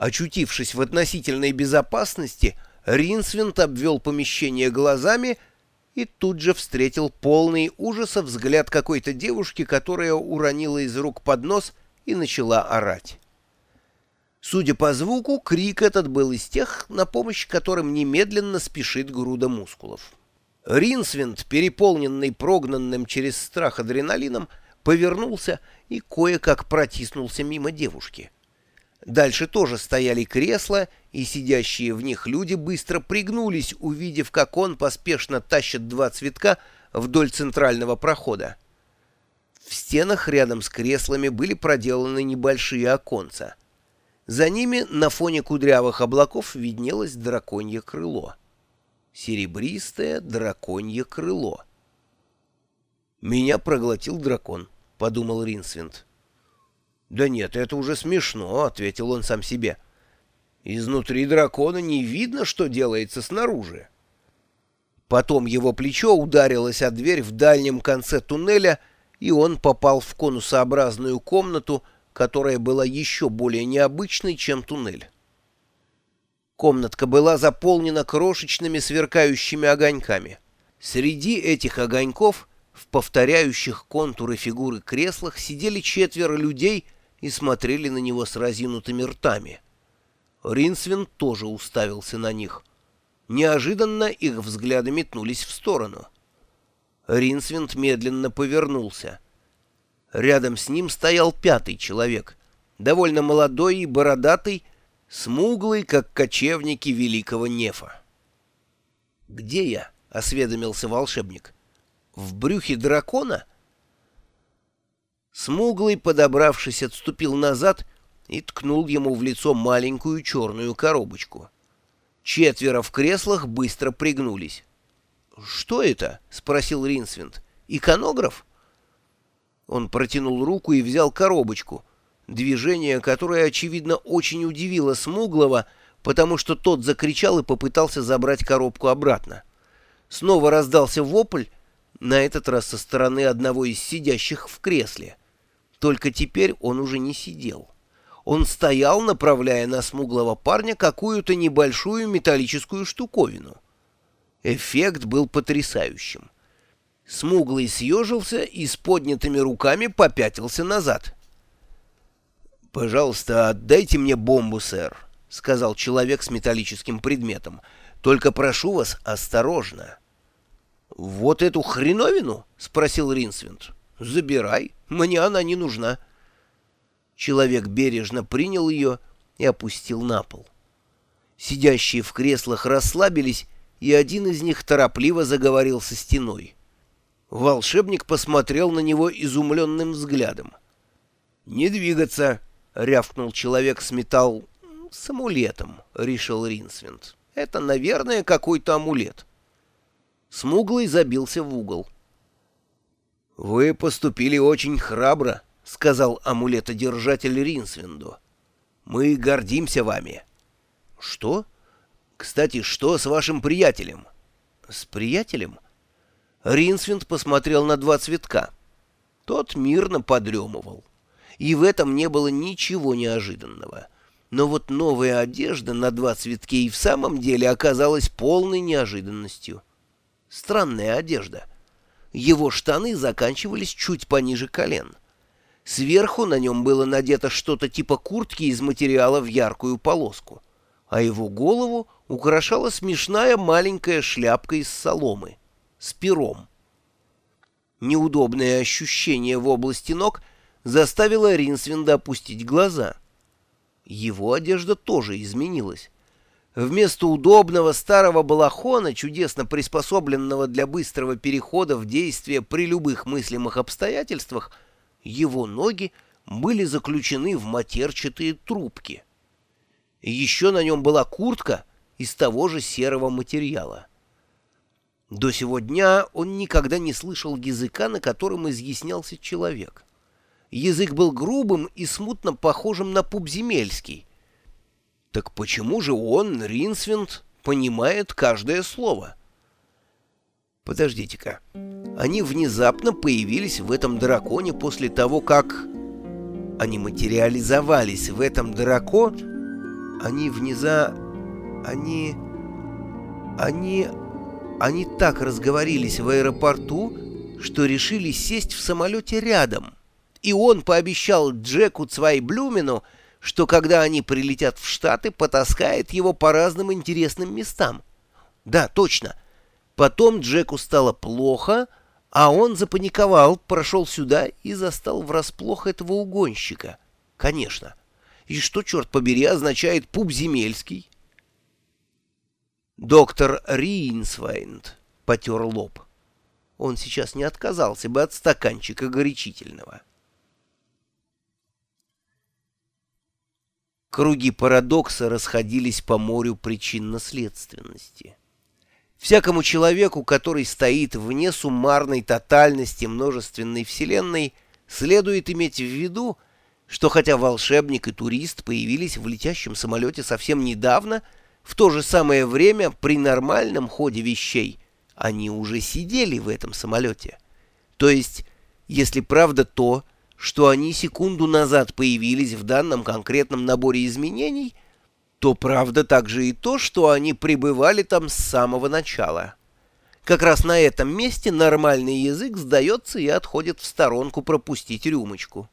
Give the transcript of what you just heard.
Очутившись в относительной безопасности, Ринсвинд обвел помещение глазами и тут же встретил полный ужаса взгляд какой-то девушки, которая уронила из рук поднос и начала орать. Судя по звуку, крик этот был из тех, на помощь которым немедленно спешит груда мускулов. Ринсвинд, переполненный прогнанным через страх адреналином, повернулся и кое-как протиснулся мимо девушки. Дальше тоже стояли кресла, и сидящие в них люди быстро пригнулись, увидев, как он поспешно тащит два цветка вдоль центрального прохода. В стенах рядом с креслами были проделаны небольшие оконца. За ними на фоне кудрявых облаков виднелось драконье крыло. Серебристое драконье крыло. «Меня проглотил дракон», — подумал Ринсвинд. «Да нет, это уже смешно», — ответил он сам себе. «Изнутри дракона не видно, что делается снаружи». Потом его плечо ударилось о дверь в дальнем конце туннеля, и он попал в конусообразную комнату, которая была еще более необычной, чем туннель. Комнатка была заполнена крошечными сверкающими огоньками. Среди этих огоньков, в повторяющих контуры фигуры креслах, сидели четверо людей — и смотрели на него с разинутыми ртами. Ринсвин тоже уставился на них. Неожиданно их взгляды метнулись в сторону. Ринсвинд медленно повернулся. Рядом с ним стоял пятый человек, довольно молодой и бородатый, смуглый, как кочевники великого Нефа. «Где я?» — осведомился волшебник. «В брюхе дракона?» Смуглый, подобравшись, отступил назад и ткнул ему в лицо маленькую черную коробочку. Четверо в креслах быстро пригнулись. «Что это?» — спросил Ринсвинд. «Иконограф?» Он протянул руку и взял коробочку, движение, которое, очевидно, очень удивило Смуглого, потому что тот закричал и попытался забрать коробку обратно. Снова раздался вопль, на этот раз со стороны одного из сидящих в кресле. Только теперь он уже не сидел. Он стоял, направляя на смуглого парня какую-то небольшую металлическую штуковину. Эффект был потрясающим. Смуглый съежился и с поднятыми руками попятился назад. «Пожалуйста, отдайте мне бомбу, сэр», — сказал человек с металлическим предметом. «Только прошу вас осторожно». «Вот эту хреновину?» — спросил Ринсвинд. «Забирай, мне она не нужна». Человек бережно принял ее и опустил на пол. Сидящие в креслах расслабились, и один из них торопливо заговорил со стеной. Волшебник посмотрел на него изумленным взглядом. «Не двигаться!» — рявкнул человек с металл... «С амулетом», — решил Ринсвинд. «Это, наверное, какой-то амулет». Смуглый забился в угол. «Вы поступили очень храбро», — сказал амулетодержатель Ринсвинду. «Мы гордимся вами». «Что? Кстати, что с вашим приятелем?» «С приятелем?» Ринсвинд посмотрел на два цветка. Тот мирно подремывал. И в этом не было ничего неожиданного. Но вот новая одежда на два цветке и в самом деле оказалась полной неожиданностью. Странная одежда — его штаны заканчивались чуть пониже колен. Сверху на нем было надето что-то типа куртки из материала в яркую полоску, а его голову украшала смешная маленькая шляпка из соломы с пером. Неудобное ощущение в области ног заставило Ринсвинда опустить глаза. Его одежда тоже изменилась. Вместо удобного старого балахона, чудесно приспособленного для быстрого перехода в действие при любых мыслимых обстоятельствах, его ноги были заключены в матерчатые трубки. Еще на нем была куртка из того же серого материала. До сего дня он никогда не слышал языка, на котором изъяснялся человек. Язык был грубым и смутно похожим на пубземельский, так почему же он, Ринсвинд, понимает каждое слово? Подождите-ка. Они внезапно появились в этом драконе после того, как... Они материализовались в этом драконе... Они вниза... Они... Они... Они так разговорились в аэропорту, что решили сесть в самолете рядом. И он пообещал Джеку Цвайблюмину, что когда они прилетят в Штаты, потаскает его по разным интересным местам. Да, точно. Потом Джеку стало плохо, а он запаниковал, прошел сюда и застал врасплох этого угонщика. Конечно. И что, черт побери, означает «пуп земельский»? Доктор Ринсвайнд потер лоб. Он сейчас не отказался бы от стаканчика горячительного. Круги парадокса расходились по морю причинно-следственности. Всякому человеку, который стоит вне суммарной тотальности множественной вселенной, следует иметь в виду, что хотя волшебник и турист появились в летящем самолете совсем недавно, в то же самое время при нормальном ходе вещей они уже сидели в этом самолете. То есть, если правда то, что они секунду назад появились в данном конкретном наборе изменений – то правда также и то, что они пребывали там с самого начала. Как раз на этом месте нормальный язык сдается и отходит в сторонку пропустить рюмочку.